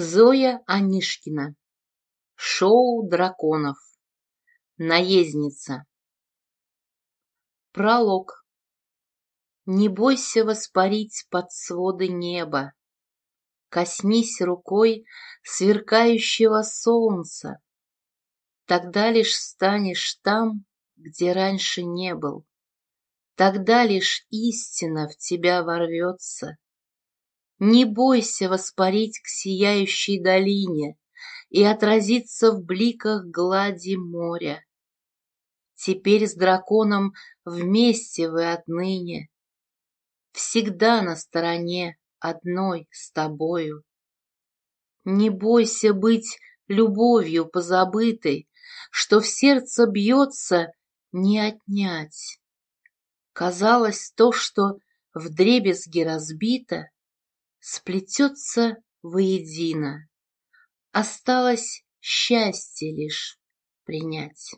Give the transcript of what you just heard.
Зоя Анишкина. Шоу драконов. Наездница. Пролог. Не бойся воспарить под своды неба. Коснись рукой сверкающего солнца. Тогда лишь станешь там, где раньше не был. Тогда лишь истина в тебя ворвется. Не бойся воспарить к сияющей долине И отразиться в бликах глади моря. Теперь с драконом вместе вы отныне, Всегда на стороне одной с тобою. Не бойся быть любовью позабытой, Что в сердце бьется, не отнять. Казалось, то, что вдребезги разбито, сплетется воедино. Осталось счастье лишь принять.